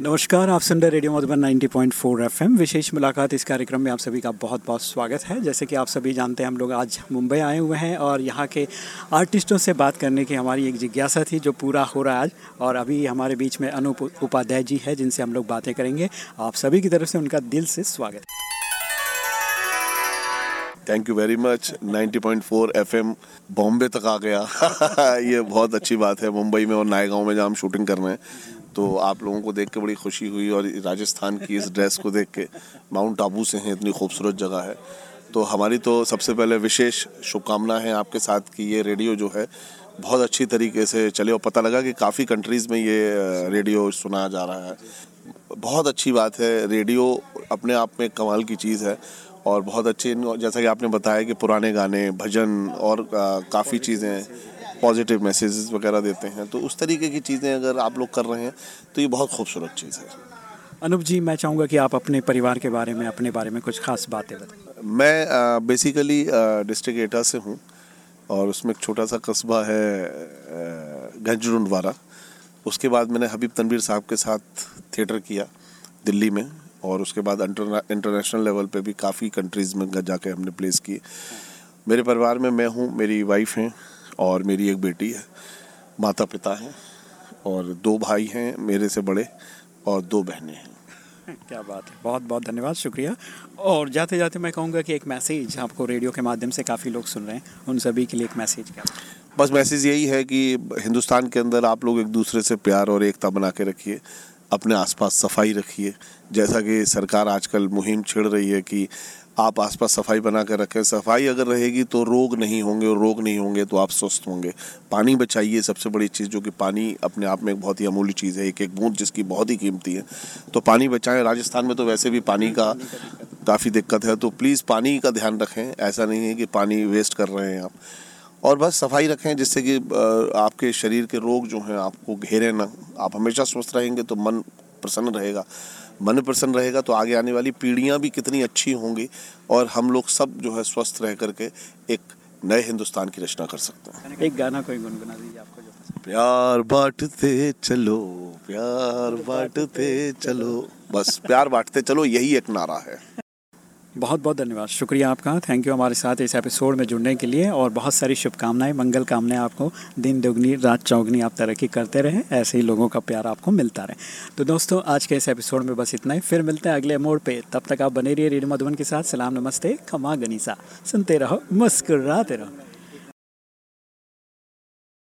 नमस्कार, आप सुन रहे रेडियो मधुबन 90.4 एफएम। विशेष मुलाकात इस कार्यक्रम में आप सभी का बहुत बहुत स्वागत है। जैसे कि आप सभी जानते हैं, हम लोग आज मुंबई आए हुए हैं और यहाँ के आर्टिस्टों से बात करने की हमारी एक जिज्ञासा थी जो पूरा हो रहा है आज। और अभी हमारे बीच में अनूप उपाध्याय जी है, जिनसे हम लोग बातें करेंगे। आप सभी की तरफ़ से उनका दिल से स्वागत। Thank you very much 90.4 FM Bombay तक आ गया। ये बहुत अच्छी बात है, मुंबई में और नायगांव में जहाँ हम शूटिंग कर रहे हैं। तो आप लोगों को देख के बड़ी खुशी हुई और राजस्थान की इस ड्रेस को देख के माउंट आबू से हैं, इतनी खूबसूरत जगह है। तो हमारी तो सबसे पहले विशेष शुभकामना है आपके साथ कि ये रेडियो जो है, बहुत अच्छी तरीके से चले और पता लगा कि काफ़ी कंट्रीज़ में ये रेडियो सुनाया जा रहा है। बहुत अच्छी बात है रेडियो अपने आप में कमाल की चीज़ है और बहुत अच्छे, जैसा कि आपने बताया कि पुराने गाने, भजन और काफ़ी चीज़ें पॉजिटिव मैसेजेस वगैरह देते हैं तो उस तरीके की चीज़ें अगर आप लोग कर रहे हैं तो ये बहुत खूबसूरत चीज़ है। अनूप जी मैं चाहूँगा कि आप अपने परिवार के बारे में अपने बारे में कुछ खास बातें बताएँ। मैं बेसिकली डिस्ट्रिक्ट एटा से हूँ और उसमें एक छोटा सा कस्बा है गंजरुंडवारा उसके बाद मैंने हबीब तनवीर साहब के साथ थिएटर किया दिल्ली में और उसके बाद इंटरनेशनल लेवल पे भी काफ़ी कंट्रीज़ में जाके हमने प्लेस किए। मेरे परिवार में मैं हूँ मेरी वाइफ हैं और मेरी एक बेटी है माता पिता हैं और दो भाई हैं मेरे से बड़े और दो बहनें हैं। क्या बात है। बहुत बहुत धन्यवाद शुक्रिया। और जाते जाते मैं कहूँगा कि एक मैसेज आपको रेडियो के माध्यम से काफ़ी लोग सुन रहे हैं। उन सभी के लिए एक मैसेज क्या? बस मैसेज यही है कि हिंदुस्तान के अंदर आप लोग एक दूसरे से प्यार और एकता बना के रखिए। अपने आसपास सफ़ाई रखिए। जैसा कि सरकार आजकल मुहिम छिड़ रही है कि आप आसपास सफ़ाई बना कर रखें। सफ़ाई अगर रहेगी तो रोग नहीं होंगे और रोग नहीं होंगे तो आप स्वस्थ होंगे। पानी बचाइए सबसे बड़ी चीज़, जो कि पानी अपने आप में एक बहुत ही अमूल्य चीज़ है, एक एक बूंद जिसकी बहुत ही कीमती है। तो पानी बचाएँ। राजस्थान में तो वैसे भी पानी का काफ़ी दिक्कत है। तो प्लीज़ पानी का ध्यान रखें। ऐसा नहीं है कि पानी वेस्ट कर रहे हैं आप। और बस सफ़ाई रखें जिससे कि आपके शरीर के रोग जो हैं आपको घेरे ना। आप हमेशा स्वस्थ रहेंगे तो मन प्रसन्न रहेगा। मन प्रसन्न रहेगा तो आगे आने वाली पीढ़ियाँ भी कितनी अच्छी होंगी और हम लोग सब जो है स्वस्थ रह करके एक नए हिंदुस्तान की रचना कर सकते हैं। एक गाना कोई गुनगुना दीजिए आपको जो प्यार बांटते चलो प्यार बांटते चलो बस प्यार बांटते चलो यही एक नारा है। बहुत बहुत धन्यवाद। शुक्रिया आपका। थैंक यू हमारे साथ इस एपिसोड में जुड़ने के लिए और बहुत सारी शुभकामनाएँ, मंगल कामनाएँ आपको दिन, दोगुनी, रात, चौगनी आप तरक्की करते रहें, ऐसे ही लोगों का प्यार आपको मिलता रहे। तो दोस्तों, आज के इस एपिसोड में बस इतना ही। फिर मिलते हैं अगले मोड़ पर तब तक आप बने रहिए रेडियो मधुबन के साथ। सलाम, नमस्ते। खमा गनीसा। सुनते रहो, मुस्कुराते रहो।